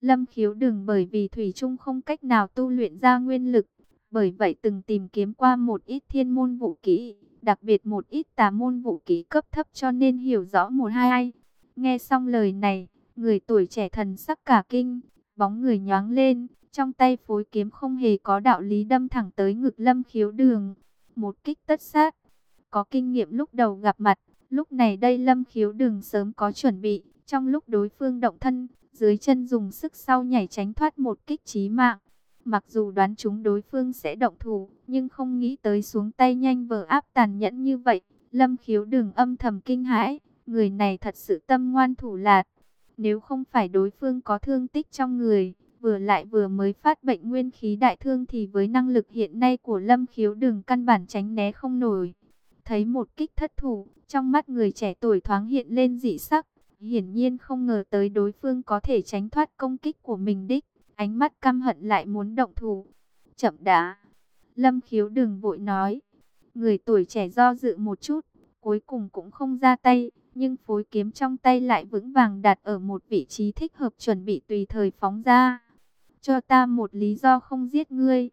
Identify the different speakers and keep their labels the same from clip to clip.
Speaker 1: Lâm khiếu đừng bởi vì Thủy Trung không cách nào tu luyện ra nguyên lực. Bởi vậy từng tìm kiếm qua một ít thiên môn vũ kỹ, đặc biệt một ít tà môn vũ kỹ cấp thấp cho nên hiểu rõ một hai ai. Nghe xong lời này, người tuổi trẻ thần sắc cả kinh, bóng người nhoáng lên, trong tay phối kiếm không hề có đạo lý đâm thẳng tới ngực lâm khiếu đường. Một kích tất sát, có kinh nghiệm lúc đầu gặp mặt, lúc này đây lâm khiếu đường sớm có chuẩn bị, trong lúc đối phương động thân, dưới chân dùng sức sau nhảy tránh thoát một kích chí mạng. Mặc dù đoán chúng đối phương sẽ động thủ, nhưng không nghĩ tới xuống tay nhanh vờ áp tàn nhẫn như vậy. Lâm khiếu đường âm thầm kinh hãi, người này thật sự tâm ngoan thủ lạt. Nếu không phải đối phương có thương tích trong người, vừa lại vừa mới phát bệnh nguyên khí đại thương thì với năng lực hiện nay của lâm khiếu đường căn bản tránh né không nổi. Thấy một kích thất thủ, trong mắt người trẻ tuổi thoáng hiện lên dị sắc, hiển nhiên không ngờ tới đối phương có thể tránh thoát công kích của mình đích ánh mắt căm hận lại muốn động thủ. Chậm đã. Lâm khiếu đừng vội nói. Người tuổi trẻ do dự một chút, cuối cùng cũng không ra tay, nhưng phối kiếm trong tay lại vững vàng đặt ở một vị trí thích hợp chuẩn bị tùy thời phóng ra. Cho ta một lý do không giết ngươi.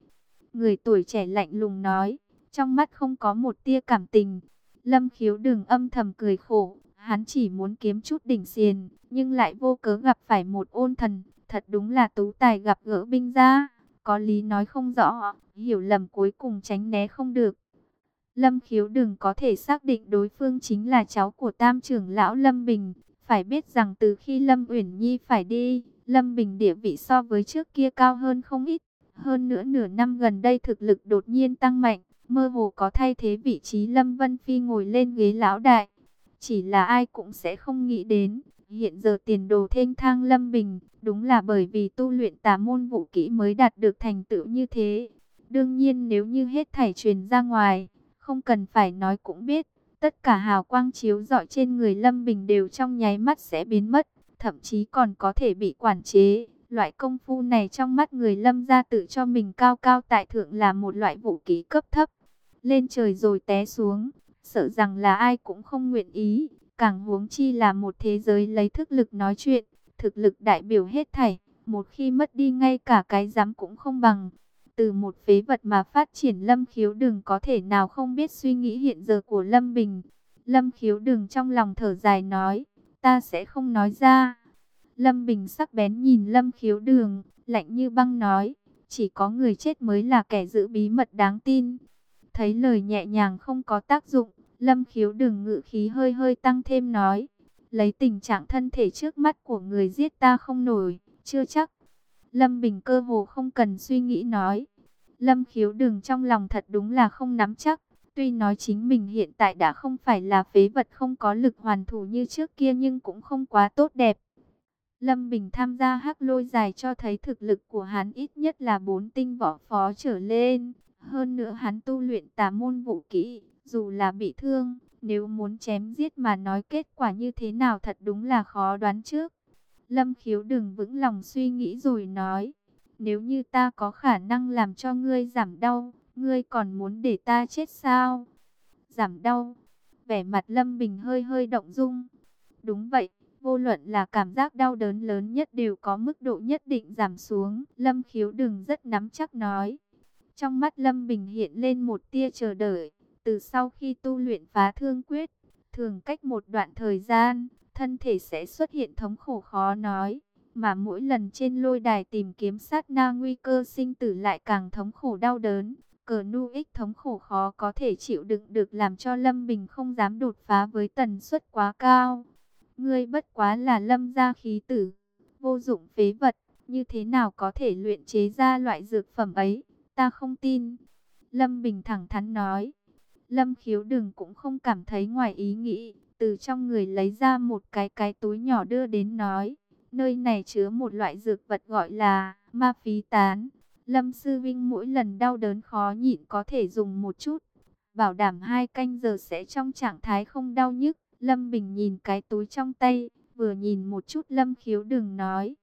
Speaker 1: Người tuổi trẻ lạnh lùng nói, trong mắt không có một tia cảm tình. Lâm khiếu đừng âm thầm cười khổ, hắn chỉ muốn kiếm chút đỉnh xiền, nhưng lại vô cớ gặp phải một ôn thần, Thật đúng là tú tài gặp gỡ binh gia, có lý nói không rõ, hiểu lầm cuối cùng tránh né không được. Lâm khiếu đừng có thể xác định đối phương chính là cháu của tam trưởng lão Lâm Bình. Phải biết rằng từ khi Lâm Uyển Nhi phải đi, Lâm Bình địa vị so với trước kia cao hơn không ít. Hơn nữa nửa năm gần đây thực lực đột nhiên tăng mạnh, mơ hồ có thay thế vị trí Lâm Vân Phi ngồi lên ghế lão đại. Chỉ là ai cũng sẽ không nghĩ đến, Hiện giờ tiền đồ thênh thang lâm bình, đúng là bởi vì tu luyện tà môn vũ kỹ mới đạt được thành tựu như thế. Đương nhiên nếu như hết thảy truyền ra ngoài, không cần phải nói cũng biết, tất cả hào quang chiếu rọi trên người Lâm Bình đều trong nháy mắt sẽ biến mất, thậm chí còn có thể bị quản chế. Loại công phu này trong mắt người Lâm gia tự cho mình cao cao tại thượng là một loại vũ khí cấp thấp. Lên trời rồi té xuống, sợ rằng là ai cũng không nguyện ý. Càng huống chi là một thế giới lấy thức lực nói chuyện, thực lực đại biểu hết thảy, một khi mất đi ngay cả cái dám cũng không bằng. Từ một phế vật mà phát triển Lâm Khiếu Đừng có thể nào không biết suy nghĩ hiện giờ của Lâm Bình. Lâm Khiếu Đừng trong lòng thở dài nói, ta sẽ không nói ra. Lâm Bình sắc bén nhìn Lâm Khiếu Đường, lạnh như băng nói, chỉ có người chết mới là kẻ giữ bí mật đáng tin. Thấy lời nhẹ nhàng không có tác dụng, Lâm khiếu đừng ngự khí hơi hơi tăng thêm nói. Lấy tình trạng thân thể trước mắt của người giết ta không nổi, chưa chắc. Lâm Bình cơ hồ không cần suy nghĩ nói. Lâm khiếu đừng trong lòng thật đúng là không nắm chắc. Tuy nói chính mình hiện tại đã không phải là phế vật không có lực hoàn thủ như trước kia nhưng cũng không quá tốt đẹp. Lâm Bình tham gia hắc lôi dài cho thấy thực lực của hắn ít nhất là bốn tinh võ phó trở lên. Hơn nữa hắn tu luyện tà môn vũ kỹ, dù là bị thương, nếu muốn chém giết mà nói kết quả như thế nào thật đúng là khó đoán trước. Lâm khiếu đừng vững lòng suy nghĩ rồi nói, nếu như ta có khả năng làm cho ngươi giảm đau, ngươi còn muốn để ta chết sao? Giảm đau, vẻ mặt Lâm Bình hơi hơi động dung. Đúng vậy, vô luận là cảm giác đau đớn lớn nhất đều có mức độ nhất định giảm xuống. Lâm khiếu đừng rất nắm chắc nói. Trong mắt Lâm Bình hiện lên một tia chờ đợi. Từ sau khi tu luyện phá thương quyết, thường cách một đoạn thời gian, thân thể sẽ xuất hiện thống khổ khó nói. Mà mỗi lần trên lôi đài tìm kiếm sát na nguy cơ sinh tử lại càng thống khổ đau đớn. Cờ nu ích thống khổ khó có thể chịu đựng được làm cho Lâm Bình không dám đột phá với tần suất quá cao. Ngươi bất quá là lâm gia khí tử, vô dụng phế vật, như thế nào có thể luyện chế ra loại dược phẩm ấy, ta không tin. Lâm Bình thẳng thắn nói. Lâm khiếu đừng cũng không cảm thấy ngoài ý nghĩ, từ trong người lấy ra một cái cái túi nhỏ đưa đến nói. Nơi này chứa một loại dược vật gọi là ma phí tán. Lâm sư vinh mỗi lần đau đớn khó nhịn có thể dùng một chút. Bảo đảm hai canh giờ sẽ trong trạng thái không đau nhức. Lâm Bình nhìn cái túi trong tay, vừa nhìn một chút Lâm khiếu đừng nói.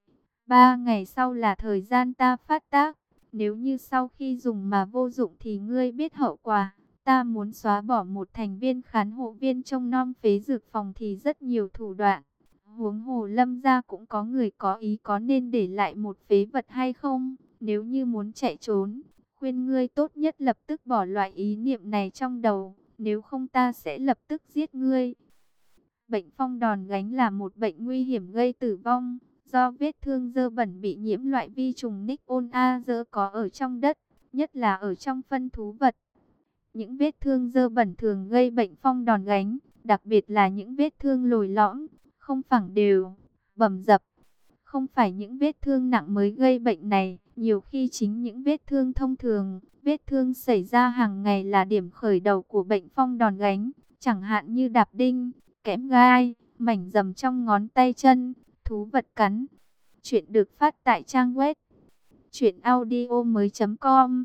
Speaker 1: Ba ngày sau là thời gian ta phát tác. Nếu như sau khi dùng mà vô dụng thì ngươi biết hậu quả. Ta muốn xóa bỏ một thành viên khán hộ viên trong non phế dược phòng thì rất nhiều thủ đoạn. Huống hồ lâm gia cũng có người có ý có nên để lại một phế vật hay không? Nếu như muốn chạy trốn, khuyên ngươi tốt nhất lập tức bỏ loại ý niệm này trong đầu, nếu không ta sẽ lập tức giết ngươi. Bệnh phong đòn gánh là một bệnh nguy hiểm gây tử vong, do vết thương dơ bẩn bị nhiễm loại vi trùng Nick On A dơ có ở trong đất, nhất là ở trong phân thú vật. Những vết thương dơ bẩn thường gây bệnh phong đòn gánh, đặc biệt là những vết thương lồi lõm, không phẳng đều, bầm dập. Không phải những vết thương nặng mới gây bệnh này, nhiều khi chính những vết thương thông thường, vết thương xảy ra hàng ngày là điểm khởi đầu của bệnh phong đòn gánh, chẳng hạn như đạp đinh, kẽm gai, mảnh dầm trong ngón tay chân, thú vật cắn. Chuyện được phát tại trang web truyệnaudiomoi.com.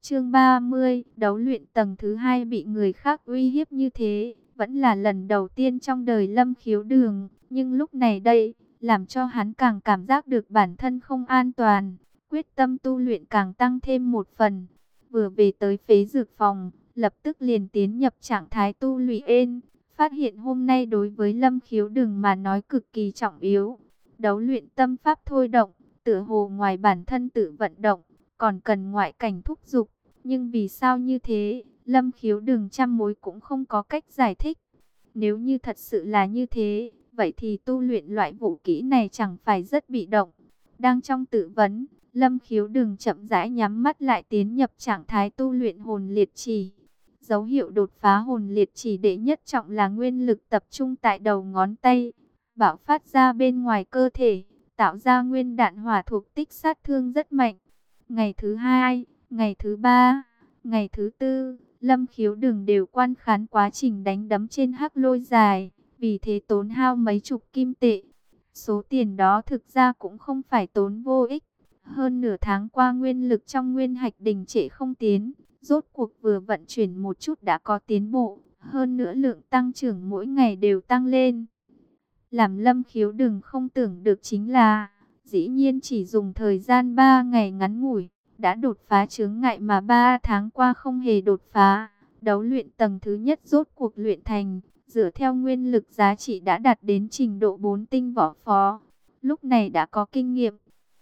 Speaker 1: Chương 30, đấu luyện tầng thứ hai bị người khác uy hiếp như thế, vẫn là lần đầu tiên trong đời Lâm Khiếu Đường, nhưng lúc này đây, làm cho hắn càng cảm giác được bản thân không an toàn, quyết tâm tu luyện càng tăng thêm một phần. Vừa về tới phế dược phòng, lập tức liền tiến nhập trạng thái tu luyện, phát hiện hôm nay đối với Lâm Khiếu Đường mà nói cực kỳ trọng yếu. Đấu luyện tâm pháp thôi động, tựa hồ ngoài bản thân tự vận động, còn cần ngoại cảnh thúc dục. Nhưng vì sao như thế, Lâm Khiếu Đường trăm mối cũng không có cách giải thích. Nếu như thật sự là như thế, vậy thì tu luyện loại vũ kỹ này chẳng phải rất bị động. Đang trong tự vấn, Lâm Khiếu Đường chậm rãi nhắm mắt lại tiến nhập trạng thái tu luyện hồn liệt trì Dấu hiệu đột phá hồn liệt chỉ đệ nhất trọng là nguyên lực tập trung tại đầu ngón tay, bạo phát ra bên ngoài cơ thể, tạo ra nguyên đạn hỏa thuộc tích sát thương rất mạnh. Ngày thứ hai, ngày thứ ba, ngày thứ tư, Lâm Khiếu Đường đều quan khán quá trình đánh đấm trên hắc lôi dài, vì thế tốn hao mấy chục kim tệ. Số tiền đó thực ra cũng không phải tốn vô ích. Hơn nửa tháng qua nguyên lực trong nguyên hạch đình trệ không tiến, rốt cuộc vừa vận chuyển một chút đã có tiến bộ, hơn nữa lượng tăng trưởng mỗi ngày đều tăng lên. Làm lâm khiếu đừng không tưởng được chính là, dĩ nhiên chỉ dùng thời gian 3 ngày ngắn ngủi, đã đột phá chướng ngại mà 3 tháng qua không hề đột phá. Đấu luyện tầng thứ nhất rốt cuộc luyện thành, dựa theo nguyên lực giá trị đã đạt đến trình độ 4 tinh võ phó. Lúc này đã có kinh nghiệm,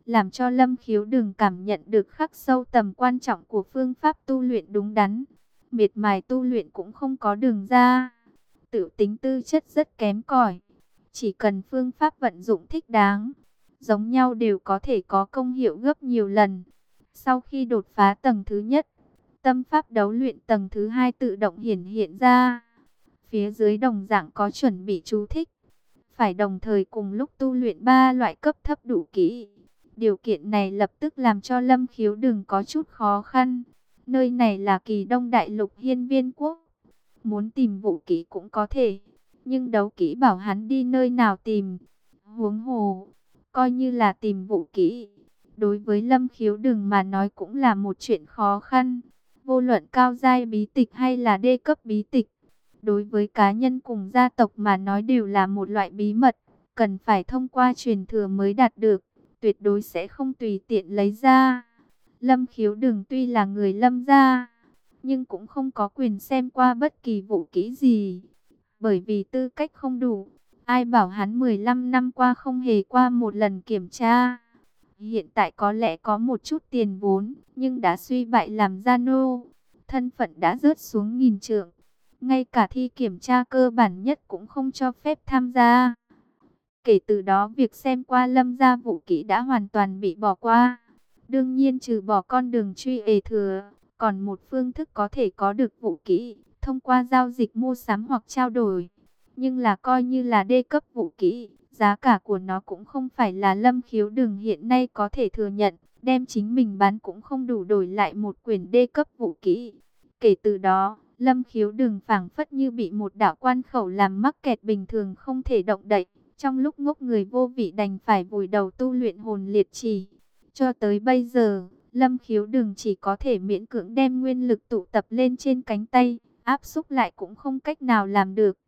Speaker 1: làm cho Lâm Khiếu đừng cảm nhận được khắc sâu tầm quan trọng của phương pháp tu luyện đúng đắn. Miệt mài tu luyện cũng không có đường ra. Tự tính tư chất rất kém cỏi chỉ cần phương pháp vận dụng thích đáng, giống nhau đều có thể có công hiệu gấp nhiều lần. Sau khi đột phá tầng thứ nhất, tâm pháp đấu luyện tầng thứ hai tự động hiển hiện ra. Phía dưới đồng dạng có chuẩn bị chú thích. Phải đồng thời cùng lúc tu luyện ba loại cấp thấp đủ kỹ. Điều kiện này lập tức làm cho Lâm Khiếu đừng có chút khó khăn. Nơi này là kỳ đông đại lục hiên viên quốc. Muốn tìm vũ kỹ cũng có thể nhưng đấu kỹ bảo hắn đi nơi nào tìm. Huống hồ, coi như là tìm vũ kỹ. Đối với Lâm Khiếu Đừng mà nói cũng là một chuyện khó khăn. Vô luận cao giai bí tịch hay là đê cấp bí tịch. Đối với cá nhân cùng gia tộc mà nói đều là một loại bí mật. Cần phải thông qua truyền thừa mới đạt được. Tuyệt đối sẽ không tùy tiện lấy ra. Lâm Khiếu Đừng tuy là người lâm gia. Nhưng cũng không có quyền xem qua bất kỳ vũ kỹ gì bởi vì tư cách không đủ. Ai bảo hắn 15 năm qua không hề qua một lần kiểm tra. Hiện tại có lẽ có một chút tiền vốn, nhưng đã suy bại làm gia nô. Thân phận đã rớt xuống nghìn trượng. Ngay cả thi kiểm tra cơ bản nhất cũng không cho phép tham gia. Kể từ đó việc xem qua lâm gia vũ kỹ đã hoàn toàn bị bỏ qua. Đương nhiên trừ bỏ con đường truy ề thừa, còn một phương thức có thể có được vũ kỹ thông qua giao dịch mua sắm hoặc trao đổi. Nhưng là coi như là đê cấp vũ kỹ, giá cả của nó cũng không phải là lâm khiếu đường hiện nay có thể thừa nhận, đem chính mình bán cũng không đủ đổi lại một quyền đê cấp vũ kỹ. Kể từ đó, lâm khiếu đường phảng phất như bị một đạo quan khẩu làm mắc kẹt bình thường không thể động đậy. Trong lúc ngốc người vô vị đành phải vùi đầu tu luyện hồn liệt trì. Cho tới bây giờ, lâm khiếu đường chỉ có thể miễn cưỡng đem nguyên lực tụ tập lên trên cánh tay áp xúc lại cũng không cách nào làm được.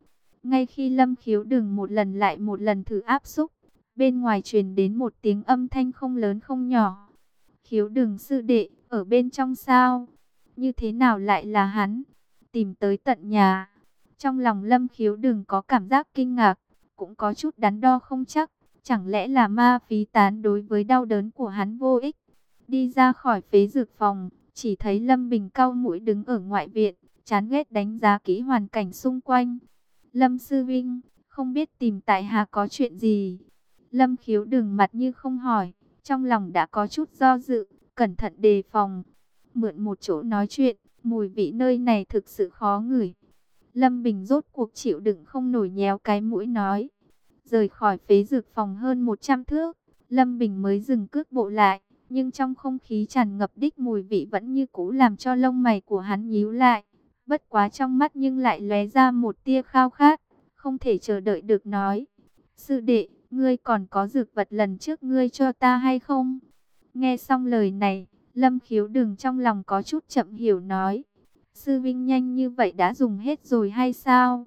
Speaker 1: Ngay khi Lâm Khiếu đừng một lần lại một lần thử áp xúc, bên ngoài truyền đến một tiếng âm thanh không lớn không nhỏ. Khiếu đừng sư đệ, ở bên trong sao? Như thế nào lại là hắn? Tìm tới tận nhà. Trong lòng Lâm Khiếu đừng có cảm giác kinh ngạc, cũng có chút đắn đo không chắc. Chẳng lẽ là ma phí tán đối với đau đớn của hắn vô ích? Đi ra khỏi phế dược phòng, chỉ thấy Lâm Bình cao mũi đứng ở ngoại viện, chán ghét đánh giá kỹ hoàn cảnh xung quanh. Lâm Sư Vinh, không biết tìm tại hạ có chuyện gì? Lâm khiếu đừng mặt như không hỏi, trong lòng đã có chút do dự, cẩn thận đề phòng. Mượn một chỗ nói chuyện, mùi vị nơi này thực sự khó ngửi. Lâm Bình rốt cuộc chịu đựng không nổi nhéo cái mũi nói. Rời khỏi phế dược phòng hơn 100 thước, Lâm Bình mới dừng cước bộ lại. Nhưng trong không khí tràn ngập đích mùi vị vẫn như cũ làm cho lông mày của hắn nhíu lại. Bất quá trong mắt nhưng lại lóe ra một tia khao khát, không thể chờ đợi được nói. Sư đệ, ngươi còn có dược vật lần trước ngươi cho ta hay không? Nghe xong lời này, Lâm khiếu đừng trong lòng có chút chậm hiểu nói. Sư Vinh nhanh như vậy đã dùng hết rồi hay sao?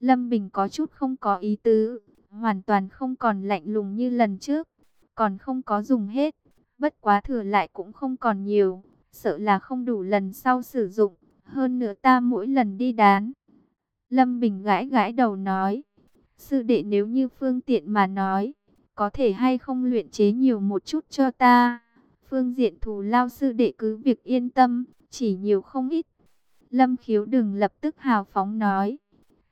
Speaker 1: Lâm Bình có chút không có ý tứ, hoàn toàn không còn lạnh lùng như lần trước, còn không có dùng hết. Bất quá thừa lại cũng không còn nhiều, sợ là không đủ lần sau sử dụng, hơn nữa ta mỗi lần đi đán. Lâm Bình gãi gãi đầu nói, sư đệ nếu như phương tiện mà nói, có thể hay không luyện chế nhiều một chút cho ta. Phương diện thù lao sư đệ cứ việc yên tâm, chỉ nhiều không ít. Lâm khiếu đừng lập tức hào phóng nói.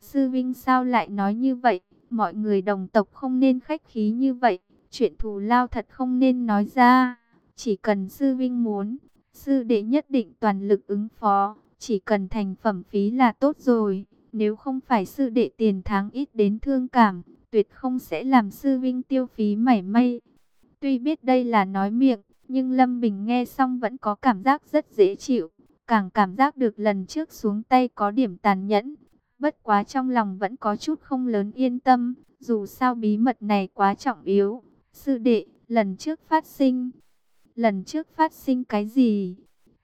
Speaker 1: Sư Vinh sao lại nói như vậy, mọi người đồng tộc không nên khách khí như vậy. Chuyện thù lao thật không nên nói ra. Chỉ cần sư vinh muốn, sư đệ nhất định toàn lực ứng phó. Chỉ cần thành phẩm phí là tốt rồi. Nếu không phải sư đệ tiền tháng ít đến thương cảm, tuyệt không sẽ làm sư vinh tiêu phí mảy may. Tuy biết đây là nói miệng, nhưng Lâm Bình nghe xong vẫn có cảm giác rất dễ chịu. Càng cảm giác được lần trước xuống tay có điểm tàn nhẫn. Bất quá trong lòng vẫn có chút không lớn yên tâm. Dù sao bí mật này quá trọng yếu, Sư đệ, lần trước phát sinh. Lần trước phát sinh cái gì?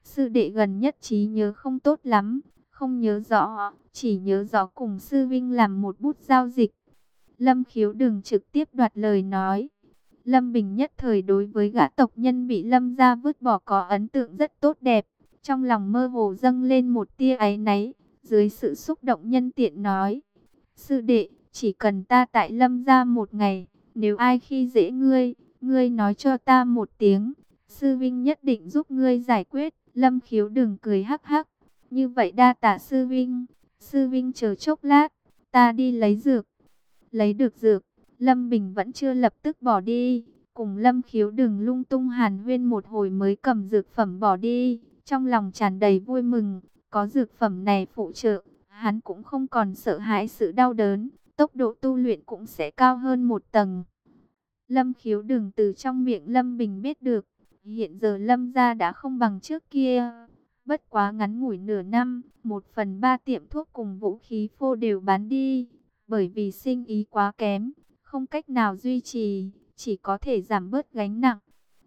Speaker 1: Sư đệ gần nhất trí nhớ không tốt lắm, không nhớ rõ, chỉ nhớ rõ cùng sư Vinh làm một bút giao dịch. Lâm khiếu đừng trực tiếp đoạt lời nói. Lâm Bình nhất thời đối với gã tộc nhân bị Lâm ra vứt bỏ có ấn tượng rất tốt đẹp. Trong lòng mơ hồ dâng lên một tia áy náy, dưới sự xúc động nhân tiện nói. Sư đệ, chỉ cần ta tại Lâm ra một ngày, nếu ai khi dễ ngươi, ngươi nói cho ta một tiếng. Sư Vinh nhất định giúp ngươi giải quyết. Lâm khiếu đừng cười hắc hắc. Như vậy đa tạ Sư Vinh. Sư Vinh chờ chốc lát. Ta đi lấy dược. Lấy được dược. Lâm Bình vẫn chưa lập tức bỏ đi. Cùng Lâm khiếu đừng lung tung hàn huyên một hồi mới cầm dược phẩm bỏ đi. Trong lòng tràn đầy vui mừng. Có dược phẩm này phụ trợ. Hắn cũng không còn sợ hãi sự đau đớn tốc độ tu luyện cũng sẽ cao hơn một tầng. Lâm khiếu đừng từ trong miệng Lâm Bình biết được, hiện giờ Lâm gia đã không bằng trước kia. Bất quá ngắn ngủi nửa năm, một phần ba tiệm thuốc cùng vũ khí phô đều bán đi, bởi vì sinh ý quá kém, không cách nào duy trì, chỉ có thể giảm bớt gánh nặng.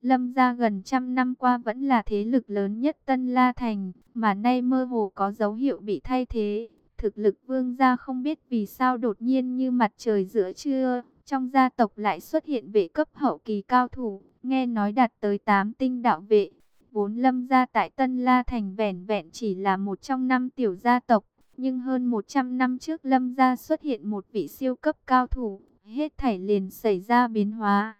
Speaker 1: Lâm gia gần trăm năm qua vẫn là thế lực lớn nhất Tân La Thành, mà nay mơ hồ có dấu hiệu bị thay thế. Thực lực vương gia không biết vì sao đột nhiên như mặt trời giữa trưa, trong gia tộc lại xuất hiện vệ cấp hậu kỳ cao thủ, nghe nói đạt tới 8 tinh đạo vệ. Vốn lâm gia tại Tân La Thành vẻn vẹn chỉ là một trong năm tiểu gia tộc, nhưng hơn 100 năm trước lâm gia xuất hiện một vị siêu cấp cao thủ, hết thảy liền xảy ra biến hóa.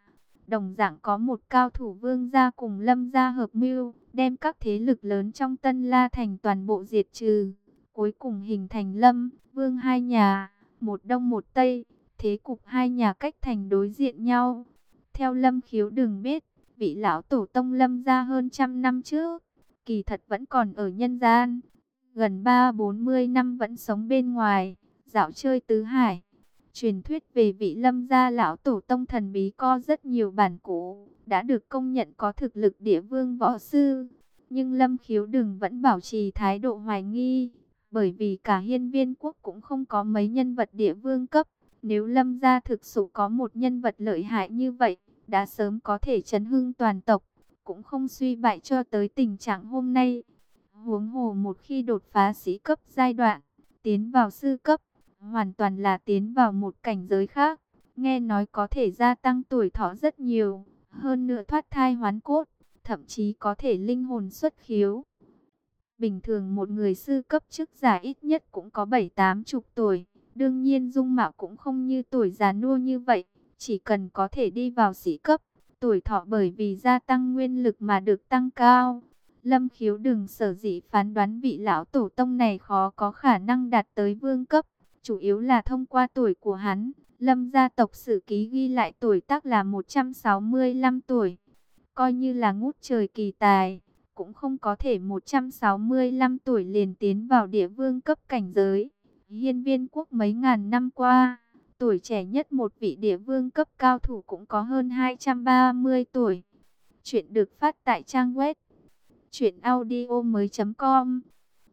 Speaker 1: Đồng dạng có một cao thủ vương gia cùng lâm gia hợp mưu, đem các thế lực lớn trong Tân La Thành toàn bộ diệt trừ cuối cùng hình thành lâm, vương hai nhà, một đông một tây, thế cục hai nhà cách thành đối diện nhau. Theo lâm khiếu đừng biết, vị lão tổ tông lâm gia hơn trăm năm trước, kỳ thật vẫn còn ở nhân gian, gần ba bốn mươi năm vẫn sống bên ngoài, dạo chơi tứ hải. Truyền thuyết về vị lâm gia lão tổ tông thần bí co rất nhiều bản cũ, đã được công nhận có thực lực địa vương võ sư. Nhưng lâm khiếu đừng vẫn bảo trì thái độ hoài nghi, bởi vì cả hiên viên quốc cũng không có mấy nhân vật địa vương cấp. Nếu lâm gia thực sự có một nhân vật lợi hại như vậy, đã sớm có thể chấn hưng toàn tộc, cũng không suy bại cho tới tình trạng hôm nay. Huống hồ một khi đột phá sĩ cấp giai đoạn, tiến vào sư cấp, hoàn toàn là tiến vào một cảnh giới khác. Nghe nói có thể gia tăng tuổi thọ rất nhiều, hơn nữa thoát thai hoán cốt, thậm chí có thể linh hồn xuất khiếu. Bình thường một người sư cấp chức giả ít nhất cũng có 7-8 chục tuổi. Đương nhiên dung mạo cũng không như tuổi già nua như vậy, chỉ cần có thể đi vào sĩ cấp, tuổi thọ bởi vì gia tăng nguyên lực mà được tăng cao. Lâm khiếu đừng sở dĩ phán đoán vị lão tổ tông này khó có khả năng đạt tới vương cấp, chủ yếu là thông qua tuổi của hắn. Lâm gia tộc sử ký ghi lại tuổi tác là 165 tuổi, coi như là ngút trời kỳ tài, cũng không có thể 165 tuổi liền tiến vào địa vương cấp cảnh giới. Hiên viên quốc mấy ngàn năm qua, tuổi trẻ nhất một vị địa vương cấp cao thủ cũng có hơn 230 tuổi. Chuyện được phát tại trang web truyện audio mới com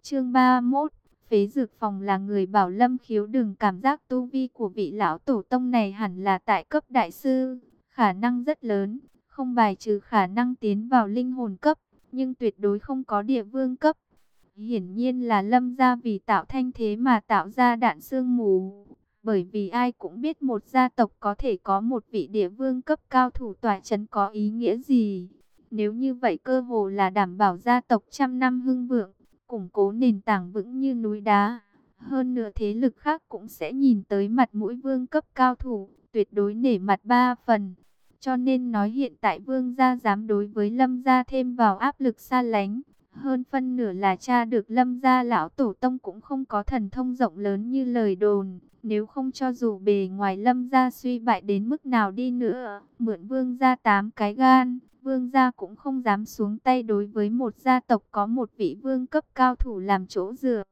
Speaker 1: Chương 31 Phế dược phòng là người bảo Lâm Khiếu đừng cảm giác tu vi của vị lão tổ tông này hẳn là tại cấp đại sư, khả năng rất lớn, không bài trừ khả năng tiến vào linh hồn cấp, nhưng tuyệt đối không có địa vương cấp. Hiển nhiên là Lâm gia vì tạo thanh thế mà tạo ra đạn sương mù, bởi vì ai cũng biết một gia tộc có thể có một vị địa vương cấp cao thủ tòa chấn có ý nghĩa gì. Nếu như vậy cơ hồ là đảm bảo gia tộc trăm năm hưng vượng củng cố nền tảng vững như núi đá. Hơn nữa thế lực khác cũng sẽ nhìn tới mặt mũi vương cấp cao thủ, tuyệt đối nể mặt ba phần. Cho nên nói hiện tại vương gia dám đối với lâm gia thêm vào áp lực xa lánh. Hơn phân nửa là cha được lâm gia lão tổ tông cũng không có thần thông rộng lớn như lời đồn. Nếu không cho dù bề ngoài lâm gia suy bại đến mức nào đi nữa, mượn vương gia tám cái gan, vương gia cũng không dám xuống tay đối với một gia tộc có một vị vương cấp cao thủ làm chỗ dựa.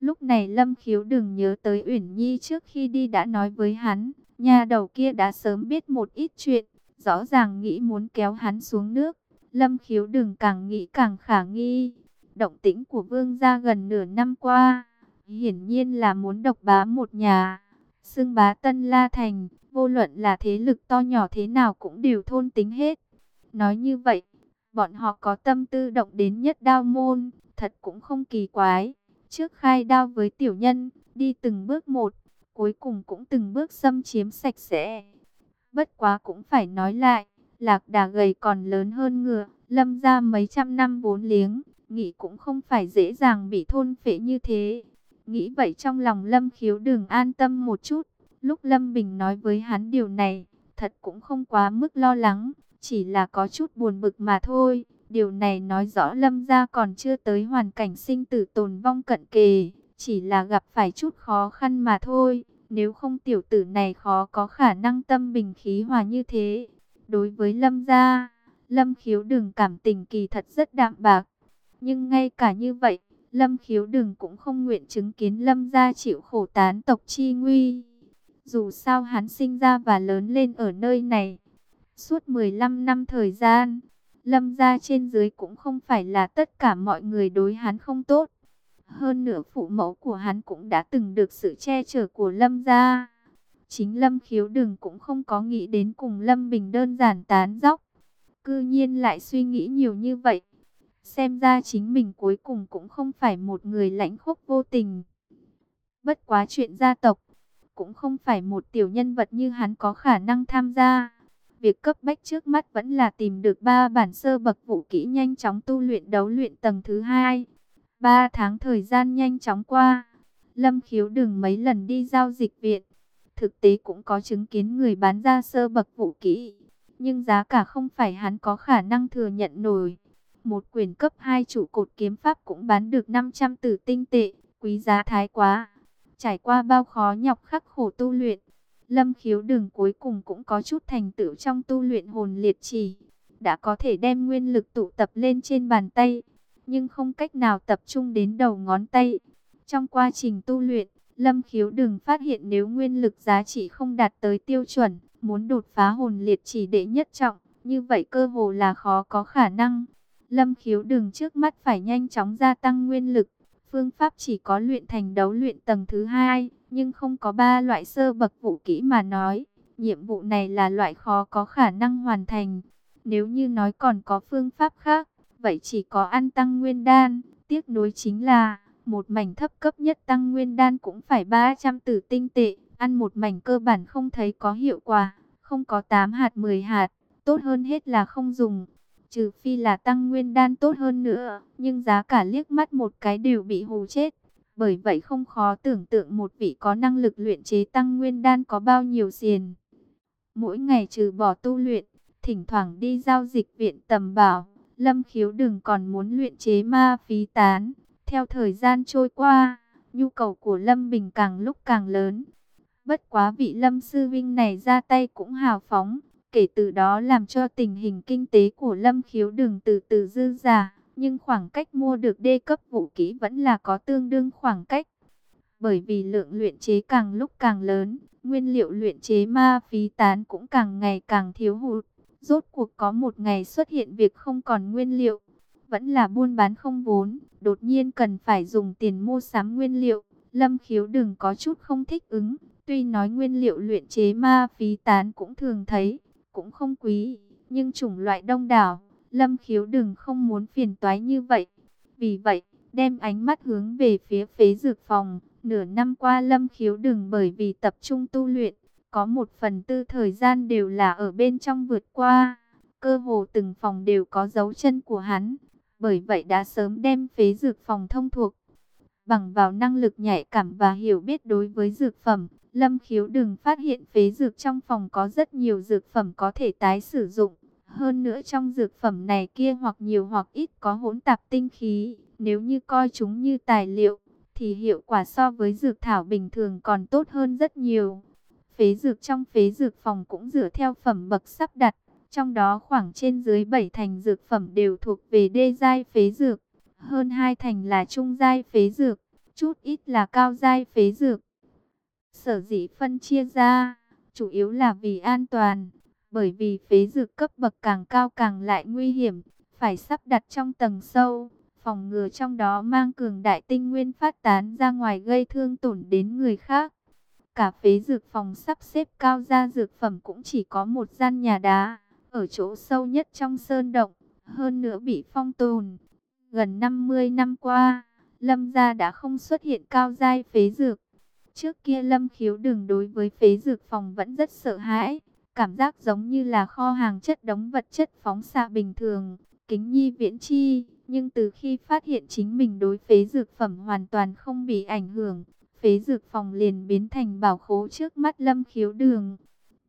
Speaker 1: Lúc này Lâm Khiếu đừng nhớ tới Uyển Nhi trước khi đi đã nói với hắn, nhà đầu kia đã sớm biết một ít chuyện, rõ ràng nghĩ muốn kéo hắn xuống nước. Lâm Khiếu đừng càng nghĩ càng khả nghi. Động tĩnh của vương gia gần nửa năm qua, hiển nhiên là muốn độc bá một nhà. Xưng bá Tân La Thành, vô luận là thế lực to nhỏ thế nào cũng đều thôn tính hết. Nói như vậy, bọn họ có tâm tư động đến nhất đao môn, thật cũng không kỳ quái. Trước khai đao với tiểu nhân, đi từng bước một, cuối cùng cũng từng bước xâm chiếm sạch sẽ. Bất quá cũng phải nói lại, lạc đà gầy còn lớn hơn ngựa, lâm ra mấy trăm năm vốn liếng, nghĩ cũng không phải dễ dàng bị thôn phệ như thế. Nghĩ vậy trong lòng lâm khiếu đừng an tâm một chút, lúc lâm bình nói với hắn điều này, thật cũng không quá mức lo lắng, chỉ là có chút buồn bực mà thôi. Điều này nói rõ lâm gia còn chưa tới hoàn cảnh sinh tử tồn vong cận kề, chỉ là gặp phải chút khó khăn mà thôi. Nếu không tiểu tử này khó có khả năng tâm bình khí hòa như thế. Đối với lâm gia, lâm khiếu đừng cảm tình kỳ thật rất đạm bạc. Nhưng ngay cả như vậy, lâm khiếu đừng cũng không nguyện chứng kiến lâm gia chịu khổ tán tộc chi nguy. Dù sao hắn sinh ra và lớn lên ở nơi này, Suốt 15 năm thời gian, Lâm gia trên dưới cũng không phải là tất cả mọi người đối hắn không tốt. Hơn nữa phụ mẫu của hắn cũng đã từng được sự che chở của Lâm gia. Chính Lâm khiếu đừng cũng không có nghĩ đến cùng Lâm Bình đơn giản tán dóc. Cư nhiên lại suy nghĩ nhiều như vậy. Xem ra chính mình cuối cùng cũng không phải một người lãnh khốc vô tình. Bất quá chuyện gia tộc, cũng không phải một tiểu nhân vật như hắn có khả năng tham gia. Việc cấp bách trước mắt vẫn là tìm được ba bản sơ bậc vũ kỹ nhanh chóng tu luyện đấu luyện tầng thứ hai. Ba tháng thời gian nhanh chóng qua, Lâm Khiếu đừng mấy lần đi giao dịch viện. Thực tế cũng có chứng kiến người bán ra sơ bậc vũ kỹ, nhưng giá cả không phải hắn có khả năng thừa nhận nổi. Một quyển cấp 2 trụ cột kiếm pháp cũng bán được 500 tử tinh tệ, quý giá thái quá. Trải qua bao khó nhọc khắc khổ tu luyện, Lâm khiếu Đường cuối cùng cũng có chút thành tựu trong tu luyện hồn liệt trì, Đã có thể đem nguyên lực tụ tập lên trên bàn tay, nhưng không cách nào tập trung đến đầu ngón tay. Trong quá trình tu luyện, Lâm khiếu Đường phát hiện nếu nguyên lực giá trị không đạt tới tiêu chuẩn, muốn đột phá hồn liệt chỉ đệ nhất trọng, như vậy cơ hồ là khó có khả năng. Lâm khiếu Đường trước mắt phải nhanh chóng gia tăng nguyên lực, phương pháp chỉ có luyện thành đấu luyện tầng thứ hai nhưng không có ba loại sơ bậc vũ kỹ mà nói. Nhiệm vụ này là loại khó có khả năng hoàn thành. Nếu như nói còn có phương pháp khác, vậy chỉ có ăn tăng nguyên đan. Tiếc nối chính là, một mảnh thấp cấp nhất tăng nguyên đan cũng phải 300 tử tinh tệ. Ăn một mảnh cơ bản không thấy có hiệu quả, không có 8 hạt 10 hạt, tốt hơn hết là không dùng. Trừ phi là tăng nguyên đan tốt hơn nữa, nhưng giá cả liếc mắt một cái đều bị hù chết. Bởi vậy không khó tưởng tượng một vị có năng lực luyện chế tăng nguyên đan có bao nhiêu xiền. Mỗi ngày trừ bỏ tu luyện, thỉnh thoảng đi giao dịch viện tầm bảo, Lâm Khiếu đừng còn muốn luyện chế ma phí tán. Theo thời gian trôi qua, nhu cầu của Lâm Bình càng lúc càng lớn. Bất quá vị Lâm Sư Vinh này ra tay cũng hào phóng, kể từ đó làm cho tình hình kinh tế của Lâm Khiếu đừng từ từ dư giả. Nhưng khoảng cách mua được đê cấp vũ kỹ vẫn là có tương đương khoảng cách. Bởi vì lượng luyện chế càng lúc càng lớn, nguyên liệu luyện chế ma phí tán cũng càng ngày càng thiếu hụt. Rốt cuộc có một ngày xuất hiện việc không còn nguyên liệu, vẫn là buôn bán không vốn, đột nhiên cần phải dùng tiền mua sắm nguyên liệu. Lâm khiếu đừng có chút không thích ứng, tuy nói nguyên liệu luyện chế ma phí tán cũng thường thấy, cũng không quý, nhưng chủng loại đông đảo, Lâm khiếu đừng không muốn phiền toái như vậy. Vì vậy, đem ánh mắt hướng về phía phế dược phòng, nửa năm qua Lâm khiếu đừng bởi vì tập trung tu luyện, có một phần tư thời gian đều là ở bên trong vượt qua. Cơ hồ từng phòng đều có dấu chân của hắn. Bởi vậy đã sớm đem phế dược phòng thông thuộc. Bằng vào năng lực nhạy cảm và hiểu biết đối với dược phẩm, Lâm Khiếu đừng phát hiện phế dược trong phòng có rất nhiều dược phẩm có thể tái sử dụng. Hơn nữa trong dược phẩm này kia hoặc nhiều hoặc ít có hỗn tạp tinh khí. Nếu như coi chúng như tài liệu, thì hiệu quả so với dược thảo bình thường còn tốt hơn rất nhiều. Phế dược trong phế dược phòng cũng dựa theo phẩm bậc sắp đặt. Trong đó khoảng trên dưới 7 thành dược phẩm đều thuộc về đê giai phế dược. Hơn 2 thành là trung giai phế dược. Chút ít là cao giai phế dược. Sở dĩ phân chia ra, chủ yếu là vì an toàn. Bởi vì phế dược cấp bậc càng cao càng lại nguy hiểm. Phải sắp đặt trong tầng sâu. Phòng ngừa trong đó mang cường đại tinh nguyên phát tán ra ngoài gây thương tổn đến người khác. Cả phế dược phòng sắp xếp cao ra dược phẩm cũng chỉ có một gian nhà đá, ở chỗ sâu nhất trong sơn động, hơn nữa bị phong tồn. Gần 50 năm qua, Lâm gia đã không xuất hiện cao giai phế dược. Trước kia Lâm khiếu đường đối với phế dược phòng vẫn rất sợ hãi, cảm giác giống như là kho hàng chất đống vật chất phóng xạ bình thường, kính nhi viễn chi. Nhưng từ khi phát hiện chính mình đối phế dược phẩm hoàn toàn không bị ảnh hưởng, phế dược phòng liền biến thành bảo khố trước mắt lâm khiếu đường.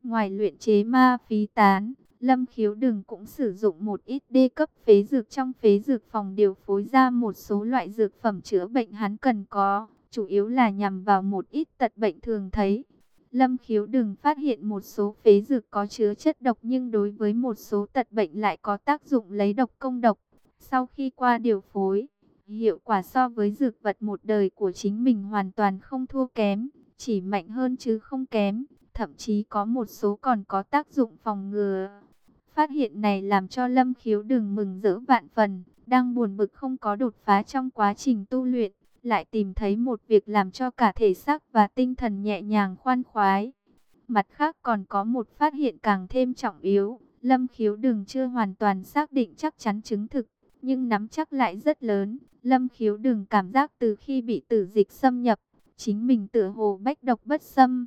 Speaker 1: Ngoài luyện chế ma phí tán, lâm khiếu đường cũng sử dụng một ít đê cấp phế dược trong phế dược phòng điều phối ra một số loại dược phẩm chữa bệnh hắn cần có, chủ yếu là nhằm vào một ít tật bệnh thường thấy. Lâm khiếu đừng phát hiện một số phế dược có chứa chất độc nhưng đối với một số tật bệnh lại có tác dụng lấy độc công độc. Sau khi qua điều phối, Hiệu quả so với dược vật một đời của chính mình hoàn toàn không thua kém, chỉ mạnh hơn chứ không kém, thậm chí có một số còn có tác dụng phòng ngừa. Phát hiện này làm cho Lâm Khiếu đừng mừng rỡ vạn phần, đang buồn bực không có đột phá trong quá trình tu luyện, lại tìm thấy một việc làm cho cả thể xác và tinh thần nhẹ nhàng khoan khoái. Mặt khác còn có một phát hiện càng thêm trọng yếu, Lâm Khiếu đừng chưa hoàn toàn xác định chắc chắn chứng thực, nhưng nắm chắc lại rất lớn. Lâm khiếu đừng cảm giác từ khi bị tử dịch xâm nhập, chính mình tựa hồ bách độc bất xâm.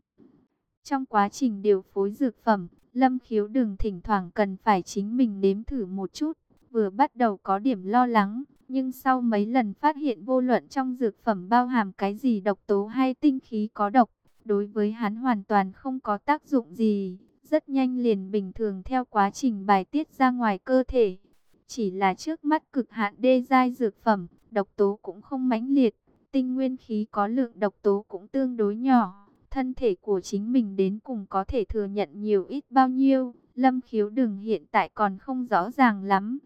Speaker 1: Trong quá trình điều phối dược phẩm, Lâm khiếu đừng thỉnh thoảng cần phải chính mình nếm thử một chút. Vừa bắt đầu có điểm lo lắng, nhưng sau mấy lần phát hiện vô luận trong dược phẩm bao hàm cái gì độc tố hay tinh khí có độc, đối với hắn hoàn toàn không có tác dụng gì, rất nhanh liền bình thường theo quá trình bài tiết ra ngoài cơ thể. Chỉ là trước mắt cực hạn đê giai dược phẩm, độc tố cũng không mãnh liệt, tinh nguyên khí có lượng độc tố cũng tương đối nhỏ. Thân thể của chính mình đến cùng có thể thừa nhận nhiều ít bao nhiêu, lâm khiếu đừng hiện tại còn không rõ ràng lắm.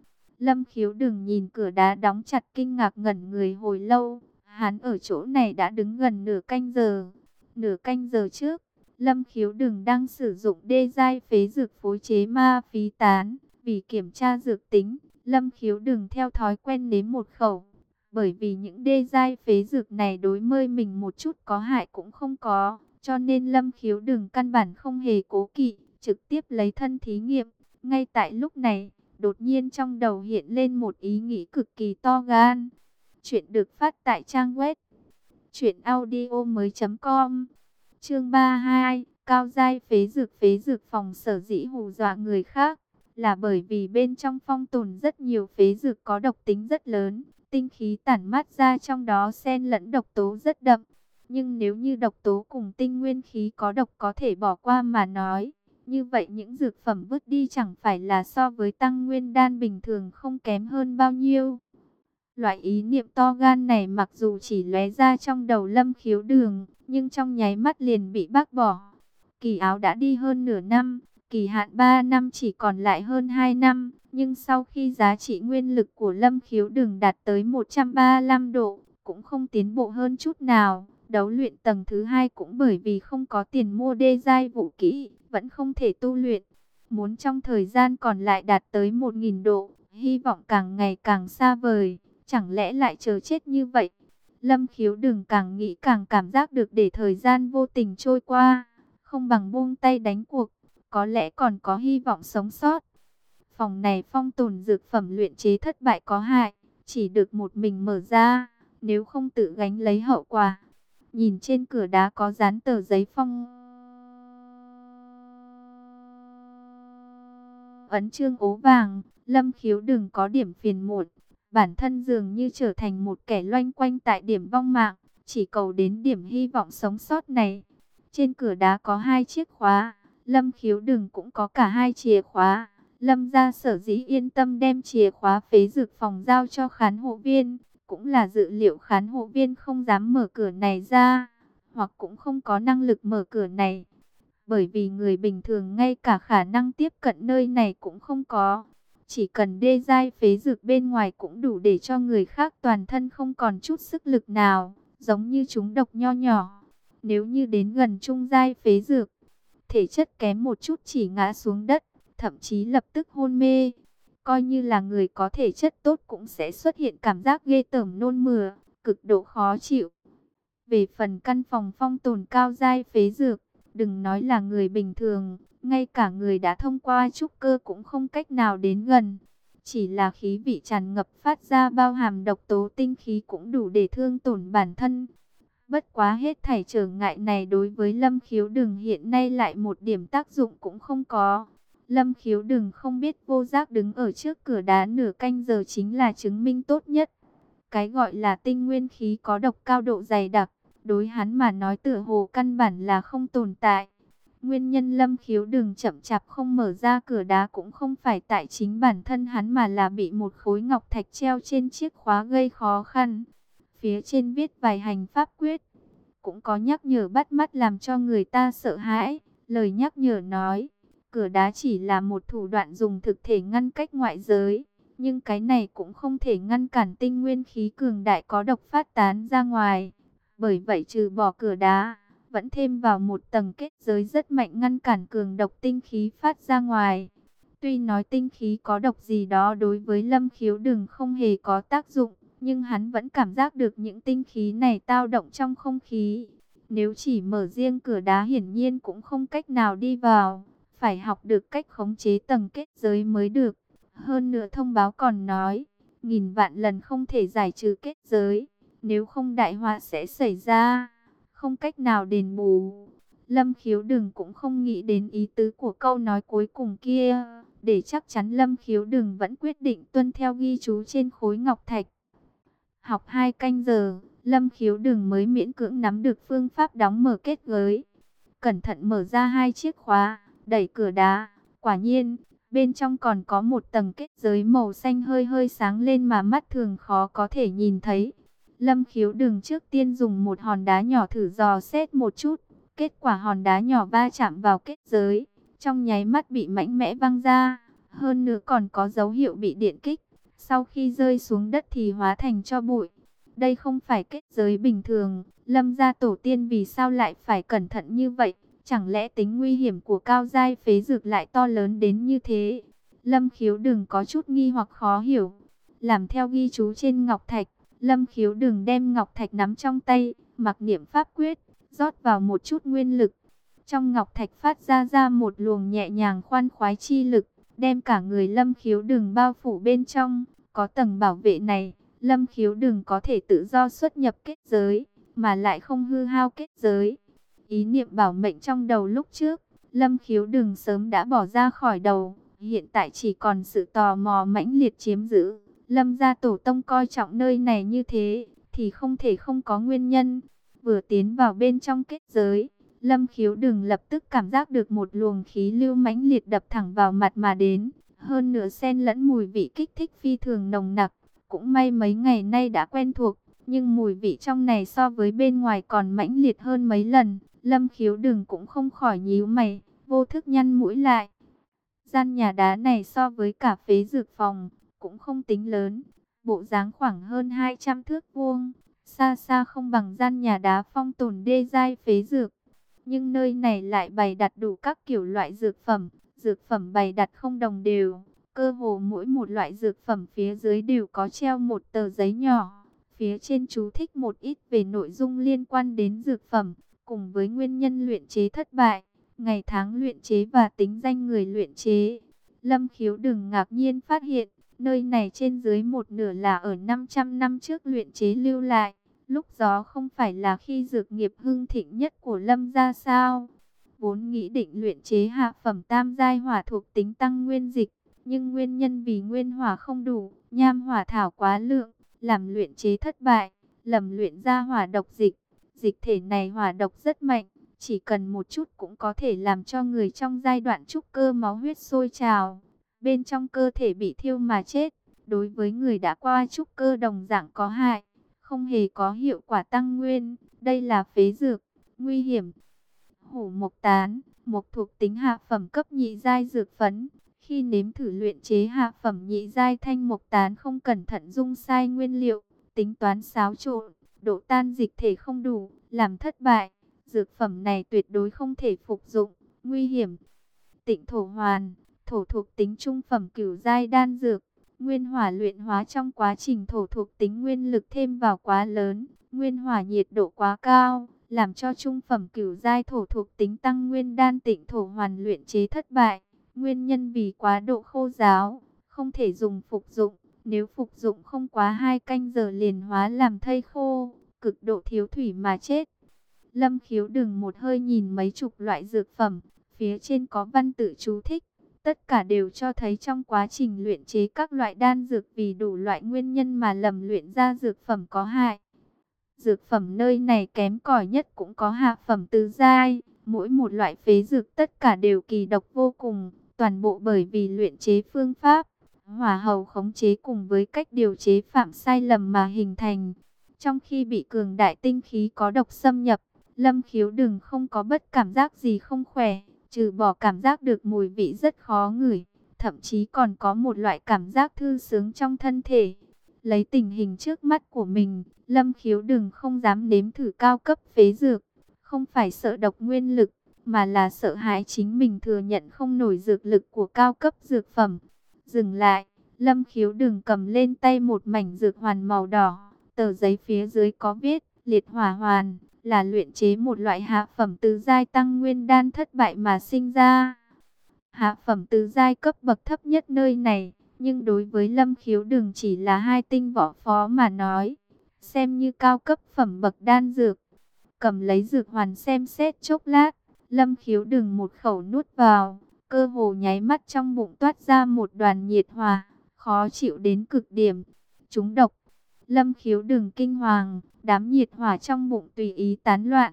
Speaker 1: Lâm khiếu đừng nhìn cửa đá đóng chặt kinh ngạc ngẩn người hồi lâu, hắn ở chỗ này đã đứng gần nửa canh giờ. Nửa canh giờ trước, Lâm khiếu đừng đang sử dụng đê giai phế dược phối chế ma phí tán, vì kiểm tra dược tính, Lâm khiếu đừng theo thói quen nếm một khẩu bởi vì những đê giai phế dược này đối mơi mình một chút có hại cũng không có, cho nên lâm khiếu đừng căn bản không hề cố kỵ, trực tiếp lấy thân thí nghiệm. Ngay tại lúc này, đột nhiên trong đầu hiện lên một ý nghĩ cực kỳ to gan. Chuyện được phát tại trang web truyệnaudiomoi.com. Chương 32, cao giai phế dược phế dược phòng sở dĩ hù dọa người khác là bởi vì bên trong phong tồn rất nhiều phế dược có độc tính rất lớn, tinh khí tản mát ra trong đó xen lẫn độc tố rất đậm. Nhưng nếu như độc tố cùng tinh nguyên khí có độc có thể bỏ qua mà nói, như vậy những dược phẩm vứt đi chẳng phải là so với tăng nguyên đan bình thường không kém hơn bao nhiêu. Loại ý niệm to gan này mặc dù chỉ lóe ra trong đầu lâm khiếu đường, nhưng trong nháy mắt liền bị bác bỏ. Kỳ áo đã đi hơn nửa năm, kỳ hạn 3 năm chỉ còn lại hơn 2 năm, nhưng sau khi giá trị nguyên lực của lâm khiếu đường đạt tới 135 độ, cũng không tiến bộ hơn chút nào. Đấu luyện tầng thứ hai cũng bởi vì không có tiền mua đê giai vũ kỹ, vẫn không thể tu luyện. Muốn trong thời gian còn lại đạt tới 1.000 độ, hy vọng càng ngày càng xa vời, chẳng lẽ lại chờ chết như vậy? Lâm khiếu đừng càng nghĩ càng cảm giác được để thời gian vô tình trôi qua, không bằng buông tay đánh cuộc, có lẽ còn có hy vọng sống sót. Phòng này phong tồn dược phẩm luyện chế thất bại có hại, chỉ được một mình mở ra, nếu không tự gánh lấy hậu quả. Nhìn trên cửa đá có dán tờ giấy phong. Ấn chương ố vàng, lâm khiếu đừng có điểm phiền muộn. Bản thân dường như trở thành một kẻ loanh quanh tại điểm vong mạng, chỉ cầu đến điểm hy vọng sống sót này. Trên cửa đá có hai chiếc khóa, lâm khiếu đừng cũng có cả hai chìa khóa. Lâm ra sở dĩ yên tâm đem chìa khóa phế dược phòng giao cho khán hộ viên, cũng là dự liệu khán hộ viên không dám mở cửa này ra, hoặc cũng không có năng lực mở cửa này. Bởi vì người bình thường ngay cả khả năng tiếp cận nơi này cũng không có. Chỉ cần đê dai phế dược bên ngoài cũng đủ để cho người khác toàn thân không còn chút sức lực nào, giống như chúng độc nho nhỏ. Nếu như đến gần trung dai phế dược, thể chất kém một chút chỉ ngã xuống đất, thậm chí lập tức hôn mê. Coi như là người có thể chất tốt cũng sẽ xuất hiện cảm giác ghê tởm nôn mửa, cực độ khó chịu. Về phần căn phòng phong tồn cao dai phế dược, đừng nói là người bình thường, ngay cả người đã thông qua trúc cơ cũng không cách nào đến gần. Chỉ là khí vị tràn ngập phát ra bao hàm độc tố tinh khí cũng đủ để thương tổn bản thân. Bất quá hết thảy trở ngại này đối với lâm khiếu đừng hiện nay lại một điểm tác dụng cũng không có. Lâm khiếu đừng không biết vô giác đứng ở trước cửa đá nửa canh giờ chính là chứng minh tốt nhất. Cái gọi là tinh nguyên khí có độc cao độ dày đặc, đối hắn mà nói tựa hồ căn bản là không tồn tại. Nguyên nhân lâm khiếu đường chậm chạp không mở ra cửa đá cũng không phải tại chính bản thân hắn mà là bị một khối ngọc thạch treo trên chiếc khóa gây khó khăn. Phía trên viết vài hành pháp quyết, cũng có nhắc nhở bắt mắt làm cho người ta sợ hãi. Lời nhắc nhở nói, Cửa đá chỉ là một thủ đoạn dùng thực thể ngăn cách ngoại giới, nhưng cái này cũng không thể ngăn cản tinh nguyên khí cường đại có độc phát tán ra ngoài. Bởi vậy trừ bỏ cửa đá, vẫn thêm vào một tầng kết giới rất mạnh ngăn cản cường độc tinh khí phát ra ngoài. Tuy nói tinh khí có độc gì đó đối với lâm khiếu đừng không hề có tác dụng, nhưng hắn vẫn cảm giác được những tinh khí này tao động trong không khí. Nếu chỉ mở riêng cửa đá hiển nhiên cũng không cách nào đi vào phải học được cách khống chế tầng kết giới mới được. Hơn nữa thông báo còn nói, nghìn vạn lần không thể giải trừ kết giới, nếu không đại họa sẽ xảy ra, không cách nào đền bù. Lâm khiếu đừng cũng không nghĩ đến ý tứ của câu nói cuối cùng kia, để chắc chắn Lâm khiếu đừng vẫn quyết định tuân theo ghi chú trên khối ngọc thạch. Học hai canh giờ, Lâm khiếu đừng mới miễn cưỡng nắm được phương pháp đóng mở kết giới. Cẩn thận mở ra hai chiếc khóa đẩy cửa đá. Quả nhiên, bên trong còn có một tầng kết giới màu xanh hơi hơi sáng lên mà mắt thường khó có thể nhìn thấy. Lâm khiếu đường trước tiên dùng một hòn đá nhỏ thử dò xét một chút. Kết quả hòn đá nhỏ va chạm vào kết giới, trong nháy mắt bị mạnh mẽ văng ra. Hơn nữa còn có dấu hiệu bị điện kích. Sau khi rơi xuống đất thì hóa thành cho bụi. Đây không phải kết giới bình thường. Lâm gia tổ tiên vì sao lại phải cẩn thận như vậy? Chẳng lẽ tính nguy hiểm của cao giai phế dược lại to lớn đến như thế? Lâm khiếu đừng có chút nghi hoặc khó hiểu. Làm theo ghi chú trên ngọc thạch, lâm khiếu đừng đem ngọc thạch nắm trong tay, mặc niệm pháp quyết, rót vào một chút nguyên lực. Trong ngọc thạch phát ra ra một luồng nhẹ nhàng khoan khoái chi lực, đem cả người lâm khiếu đừng bao phủ bên trong. Có tầng bảo vệ này, lâm khiếu đừng có thể tự do xuất nhập kết giới, mà lại không hư hao kết giới. Ý niệm bảo mệnh trong đầu lúc trước, Lâm Khiếu đừng sớm đã bỏ ra khỏi đầu, hiện tại chỉ còn sự tò mò mãnh liệt chiếm giữ. Lâm gia tổ tông coi trọng nơi này như thế, thì không thể không có nguyên nhân. Vừa tiến vào bên trong kết giới, Lâm khiếu đừng lập tức cảm giác được một luồng khí lưu mãnh liệt đập thẳng vào mặt mà đến. Hơn nửa xen lẫn mùi vị kích thích phi thường nồng nặc. Cũng may mấy ngày nay đã quen thuộc, nhưng mùi vị trong này so với bên ngoài còn mãnh liệt hơn mấy lần. Lâm khiếu đừng cũng không khỏi nhíu mày, vô thức nhăn mũi lại. Gian nhà đá này so với cả phế dược phòng, cũng không tính lớn. Bộ dáng khoảng hơn 200 thước vuông, xa xa không bằng gian nhà đá phong tồn đê giai phế dược. Nhưng nơi này lại bày đặt đủ các kiểu loại dược phẩm, dược phẩm bày đặt không đồng đều. Cơ hồ mỗi một loại dược phẩm phía dưới đều có treo một tờ giấy nhỏ. Phía trên chú thích một ít về nội dung liên quan đến dược phẩm, cùng với nguyên nhân luyện chế thất bại, ngày tháng luyện chế và tính danh người luyện chế. Lâm khiếu đừng ngạc nhiên phát hiện, nơi này trên dưới một nửa là ở 500 năm trước luyện chế lưu lại. Lúc đó không phải là khi dược nghiệp hưng thịnh nhất của Lâm gia sao? Vốn nghĩ định luyện chế hạ phẩm tam giai hỏa thuộc tính tăng nguyên dịch, nhưng nguyên nhân vì nguyên hỏa không đủ, nham hỏa thảo quá lượng, làm luyện chế thất bại, lầm luyện ra hỏa độc dịch. Dịch thể này hỏa độc rất mạnh, chỉ cần một chút cũng có thể làm cho người trong giai đoạn trúc cơ máu huyết sôi trào, bên trong cơ thể bị thiêu mà chết. Đối với người đã qua trúc cơ đồng dạng có hại, không hề có hiệu quả tăng nguyên, đây là phế dược, nguy hiểm. Hổ mộc tán, mộc thuộc tính hạ phẩm cấp nhị giai dược phấn, khi nếm thử luyện chế hạ phẩm nhị giai thanh mộc tán không cẩn thận dung sai nguyên liệu, tính toán xáo trộn, độ tan dịch thể không đủ, làm thất bại. Dược phẩm này tuyệt đối không thể phục dụng, nguy hiểm. Tịnh thổ hoàn, thổ thuộc tính trung phẩm cửu giai đan dược, nguyên hỏa luyện hóa trong quá trình thổ thuộc tính nguyên lực thêm vào quá lớn, nguyên hỏa nhiệt độ quá cao, làm cho trung phẩm cửu giai thổ thuộc tính tăng nguyên đan tịnh thổ hoàn luyện chế thất bại. Nguyên nhân vì quá độ khô giáo, không thể dùng phục dụng, nếu phục dụng không quá hai canh giờ liền hóa làm thây khô, cực độ thiếu thủy mà chết. Lâm khiếu đừng một hơi nhìn mấy chục loại dược phẩm, phía trên có văn tự chú thích. Tất cả đều cho thấy trong quá trình luyện chế các loại đan dược vì đủ loại nguyên nhân mà lầm luyện ra dược phẩm có hại. Dược phẩm nơi này kém cỏi nhất cũng có hạ phẩm tứ giai, mỗi một loại phế dược tất cả đều kỳ độc vô cùng, toàn bộ bởi vì luyện chế phương pháp, hỏa hầu khống chế cùng với cách điều chế phạm sai lầm mà hình thành. Trong khi bị cường đại tinh khí có độc xâm nhập, Lâm khiếu đừng không có bất cảm giác gì không khỏe, trừ bỏ cảm giác được mùi vị rất khó ngửi, thậm chí còn có một loại cảm giác thư sướng trong thân thể. Lấy tình hình trước mắt của mình, Lâm khiếu đừng không dám nếm thử cao cấp phế dược, không phải sợ độc nguyên lực, mà là sợ hãi chính mình thừa nhận không nổi dược lực của cao cấp dược phẩm. Dừng lại, Lâm khiếu đừng cầm lên tay một mảnh dược hoàn màu đỏ, tờ giấy phía dưới có viết, liệt hỏa hoàn, là luyện chế một loại hạ phẩm tứ giai tăng nguyên đan thất bại mà sinh ra. Hạ phẩm tứ giai cấp bậc thấp nhất nơi này, nhưng đối với lâm khiếu đường chỉ là hai tinh võ phó mà nói, xem như cao cấp phẩm bậc đan dược. Cầm lấy dược hoàn xem xét chốc lát, lâm khiếu đường một khẩu nuốt vào, cơ hồ nháy mắt trong bụng toát ra một đoàn nhiệt hòa, khó chịu đến cực điểm. Chúng độc, lâm khiếu đường kinh hoàng, Đám nhiệt hỏa trong bụng tùy ý tán loạn,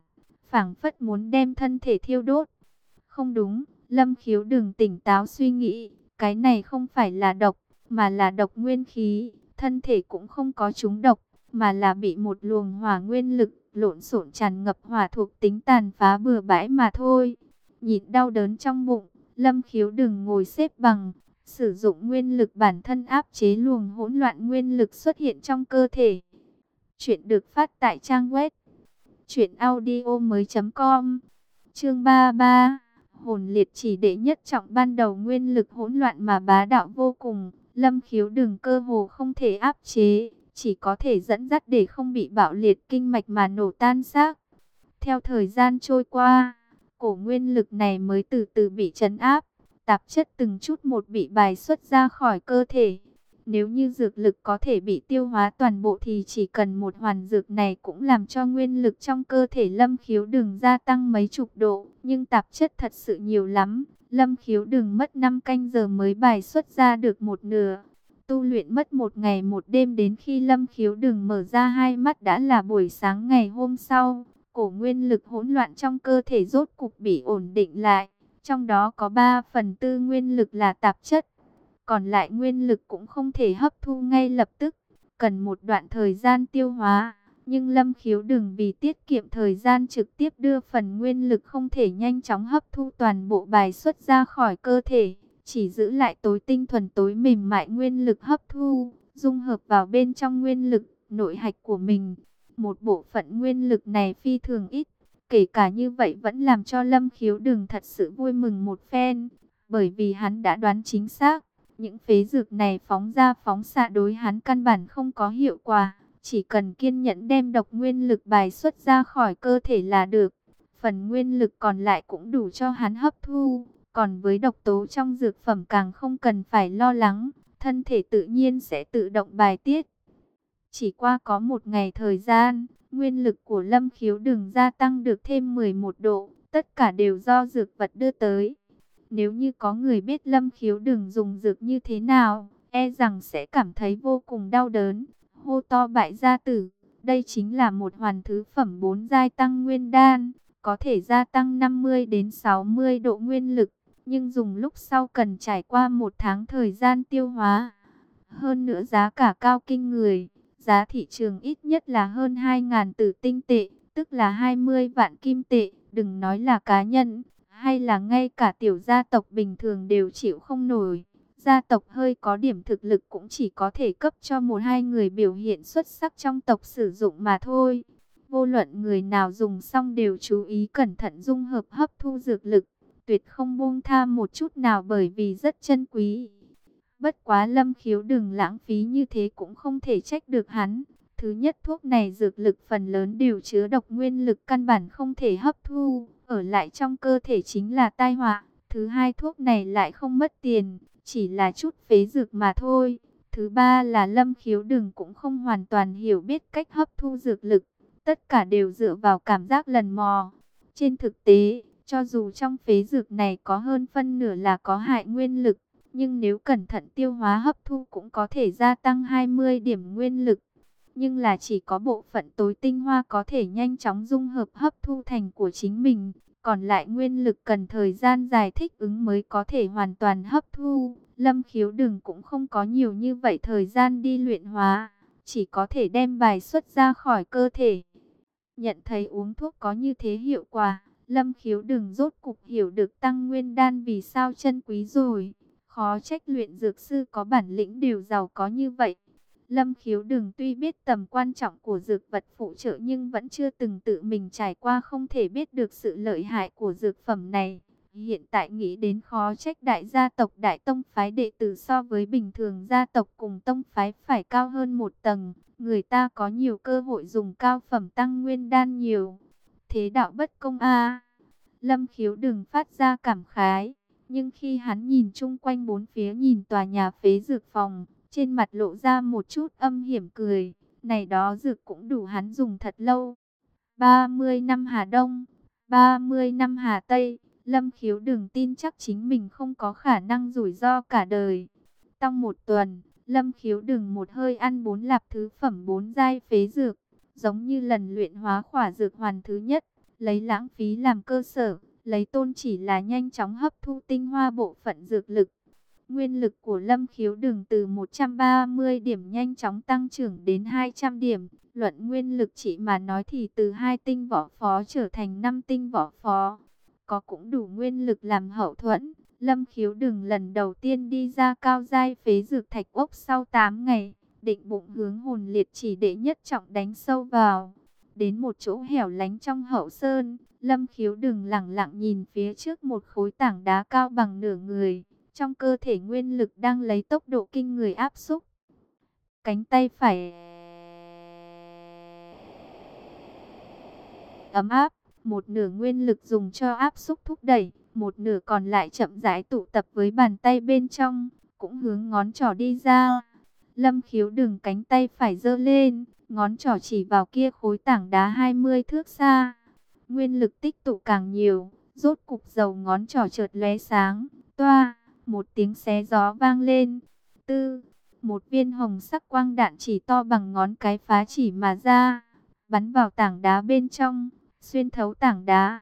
Speaker 1: phảng phất muốn đem thân thể thiêu đốt. Không đúng, Lâm Khiếu đừng tỉnh táo suy nghĩ, cái này không phải là độc, mà là độc nguyên khí, thân thể cũng không có chúng độc, mà là bị một luồng hỏa nguyên lực lộn xộn tràn ngập hỏa thuộc tính tàn phá bừa bãi mà thôi. Nhịn đau đớn trong bụng, Lâm Khiếu đừng ngồi xếp bằng, sử dụng nguyên lực bản thân áp chế luồng hỗn loạn nguyên lực xuất hiện trong cơ thể. Chuyện được phát tại trang web truyệnaudiomoi.com. Chương 33. Hồn liệt chỉ đệ nhất trọng ban đầu nguyên lực hỗn loạn mà bá đạo vô cùng, Lâm Khiếu đường cơ hồ không thể áp chế, chỉ có thể dẫn dắt để không bị bạo liệt kinh mạch mà nổ tan xác. Theo thời gian trôi qua, cổ nguyên lực này mới từ từ bị trấn áp, tạp chất từng chút một bị bài xuất ra khỏi cơ thể. Nếu như dược lực có thể bị tiêu hóa toàn bộ thì chỉ cần một hoàn dược này cũng làm cho nguyên lực trong cơ thể lâm khiếu đường gia tăng mấy chục độ. Nhưng tạp chất thật sự nhiều lắm. Lâm khiếu đường mất 5 canh giờ mới bài xuất ra được một nửa. Tu luyện mất một ngày một đêm đến khi Lâm Khiếu đừng mở ra hai mắt đã là buổi sáng ngày hôm sau. Cổ nguyên lực hỗn loạn trong cơ thể rốt cục bị ổn định lại. Trong đó có 3 phần tư nguyên lực là tạp chất. Còn lại nguyên lực cũng không thể hấp thu ngay lập tức. Cần một đoạn thời gian tiêu hóa. Nhưng Lâm Khiếu đừng vì tiết kiệm thời gian trực tiếp đưa phần nguyên lực không thể nhanh chóng hấp thu toàn bộ bài xuất ra khỏi cơ thể. Chỉ giữ lại tối tinh thuần tối mềm mại nguyên lực hấp thu, dung hợp vào bên trong nguyên lực, nội hạch của mình. Một bộ phận nguyên lực này phi thường ít, kể cả như vậy vẫn làm cho Lâm Khiếu đừng thật sự vui mừng một phen, bởi vì hắn đã đoán chính xác. Những phế dược này phóng ra phóng xạ đối hắn căn bản không có hiệu quả. Chỉ cần kiên nhẫn đem độc nguyên lực bài xuất ra khỏi cơ thể là được. Phần nguyên lực còn lại cũng đủ cho hắn hấp thu. Còn với độc tố trong dược phẩm càng không cần phải lo lắng. Thân thể tự nhiên sẽ tự động bài tiết. Chỉ qua có một ngày thời gian, nguyên lực của lâm khiếu đường gia tăng được thêm 11 độ. Tất cả đều do dược vật đưa tới. Nếu như có người biết lâm khiếu đừng dùng dược như thế nào, e rằng sẽ cảm thấy vô cùng đau đớn hô to bại gia tử. Đây chính là một hoàn thứ phẩm bốn giai tăng nguyên đan, có thể gia tăng 50 đến 60 độ nguyên lực, nhưng dùng lúc sau cần trải qua một tháng thời gian tiêu hóa. Hơn nữa giá cả cao kinh người, giá thị trường ít nhất là hơn 2.000 tử tinh tệ, tức là 20 vạn kim tệ, đừng nói là cá nhân, hay là ngay cả tiểu gia tộc bình thường đều chịu không nổi. Gia tộc hơi có điểm thực lực cũng chỉ có thể cấp cho một hai người biểu hiện xuất sắc trong tộc sử dụng mà thôi. Vô luận người nào dùng xong đều chú ý cẩn thận dung hợp hấp thu dược lực, tuyệt không buông tha một chút nào bởi vì rất chân quý. Bất quá lâm khiếu đừng lãng phí như thế cũng không thể trách được hắn. Thứ nhất thuốc này dược lực phần lớn đều chứa độc nguyên lực căn bản không thể hấp thu, ở lại trong cơ thể chính là tai họa. Thứ hai thuốc này lại không mất tiền, chỉ là chút phế dược mà thôi. Thứ ba là lâm khiếu đừng cũng không hoàn toàn hiểu biết cách hấp thu dược lực. Tất cả đều dựa vào cảm giác lần mò. Trên thực tế, cho dù trong phế dược này có hơn phân nửa là có hại nguyên lực, nhưng nếu cẩn thận tiêu hóa hấp thu cũng có thể gia tăng 20 điểm nguyên lực. Nhưng là chỉ có bộ phận tối tinh hoa có thể nhanh chóng dung hợp hấp thu thành của chính mình. Còn lại nguyên lực cần thời gian dài thích ứng mới có thể hoàn toàn hấp thu. Lâm khiếu đừng cũng không có nhiều như vậy thời gian đi luyện hóa. Chỉ có thể đem bài xuất ra khỏi cơ thể. Nhận thấy uống thuốc có như thế hiệu quả. Lâm khiếu đừng rốt cục hiểu được tăng nguyên đan vì sao chân quý rồi. Khó trách luyện dược sư có bản lĩnh đều giàu có như vậy. Lâm khiếu đừng tuy biết tầm quan trọng của dược vật phụ trợ nhưng vẫn chưa từng tự mình trải qua không thể biết được sự lợi hại của dược phẩm này. Hiện tại nghĩ đến khó trách đại gia tộc đại tông phái đệ tử so với bình thường gia tộc cùng tông phái phải cao hơn một tầng. Người ta có nhiều cơ hội dùng cao phẩm tăng nguyên đan nhiều. Thế đạo bất công a Lâm khiếu đừng phát ra cảm khái. Nhưng khi hắn nhìn chung quanh bốn phía nhìn tòa nhà phế dược phòng, trên mặt lộ ra một chút âm hiểm cười. Này đó dược cũng đủ hắn dùng thật lâu. 30 năm Hà Đông, 30 năm Hà Tây, Lâm Khiếu đừng tin chắc chính mình không có khả năng rủi ro cả đời. Trong một tuần, Lâm Khiếu đừng một hơi ăn bốn lạp thứ phẩm bốn giai phế dược, giống như lần luyện hóa khỏa dược hoàn thứ nhất, lấy lãng phí làm cơ sở, lấy tôn chỉ là nhanh chóng hấp thu tinh hoa bộ phận dược lực. Nguyên lực của Lâm Khiếu đừng từ 130 điểm nhanh chóng tăng trưởng đến 200 điểm. Luận nguyên lực chỉ mà nói thì từ hai tinh võ phó trở thành 5 tinh võ phó. Có cũng đủ nguyên lực làm hậu thuẫn. Lâm Khiếu đừng lần đầu tiên đi ra cao giai phế dược thạch ốc sau 8 ngày. Định bụng hướng hồn liệt chỉ để nhất trọng đánh sâu vào. Đến một chỗ hẻo lánh trong hậu sơn, Lâm Khiếu đừng lặng lặng nhìn phía trước một khối tảng đá cao bằng nửa người trong cơ thể nguyên lực đang lấy tốc độ kinh người áp xúc. Cánh tay phải ấm áp, một nửa nguyên lực dùng cho áp xúc thúc đẩy, một nửa còn lại chậm rãi tụ tập với bàn tay bên trong, cũng hướng ngón trỏ đi ra. Lâm khiếu đừng cánh tay phải dơ lên, ngón trỏ chỉ vào kia khối tảng đá 20 thước xa. Nguyên lực tích tụ càng nhiều, rốt cục dầu ngón trỏ chợt lóe sáng, toa một tiếng xé gió vang lên. Tư, Một viên hồng sắc quang đạn chỉ to bằng ngón cái phá chỉ mà ra, bắn vào tảng đá bên trong, xuyên thấu tảng đá.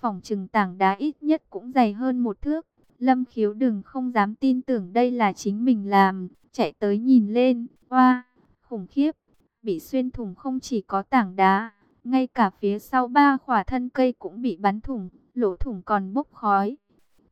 Speaker 1: Phòng trừng tảng đá ít nhất cũng dày hơn một thước. Lâm khiếu đừng không dám tin tưởng đây là chính mình làm, chạy tới nhìn lên, oa, khủng khiếp, bị xuyên thủng không chỉ có tảng đá, ngay cả phía sau ba khỏa thân cây cũng bị bắn thủng, lỗ thủng còn bốc khói.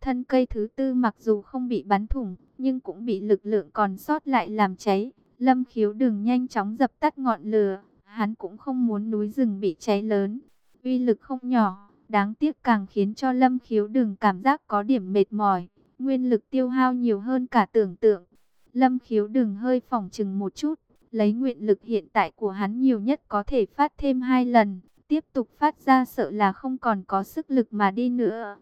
Speaker 1: Thân cây thứ tư mặc dù không bị bắn thủng, nhưng cũng bị lực lượng còn sót lại làm cháy. Lâm khiếu đừng nhanh chóng dập tắt ngọn lửa, hắn cũng không muốn núi rừng bị cháy lớn. Uy lực không nhỏ, đáng tiếc càng khiến cho lâm khiếu đừng cảm giác có điểm mệt mỏi. Nguyên lực tiêu hao nhiều hơn cả tưởng tượng. Lâm khiếu đừng hơi phỏng chừng một chút, lấy nguyện lực hiện tại của hắn nhiều nhất có thể phát thêm hai lần. Tiếp tục phát ra sợ là không còn có sức lực mà đi nữa.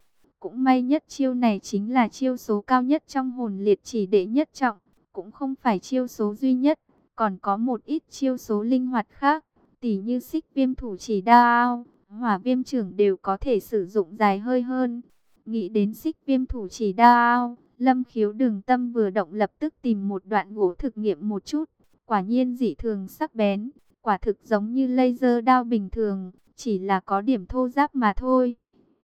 Speaker 1: Cũng may nhất chiêu này chính là chiêu số cao nhất trong hồn liệt chỉ đệ nhất trọng. Cũng không phải chiêu số duy nhất. Còn có một ít chiêu số linh hoạt khác. Tỉ như xích viêm thủ chỉ đao. Hỏa viêm trưởng đều có thể sử dụng dài hơi hơn. Nghĩ đến xích viêm thủ chỉ đao. Lâm khiếu đường tâm vừa động lập tức tìm một đoạn gỗ thực nghiệm một chút. Quả nhiên dị thường sắc bén. Quả thực giống như laser đao bình thường. Chỉ là có điểm thô giáp mà thôi.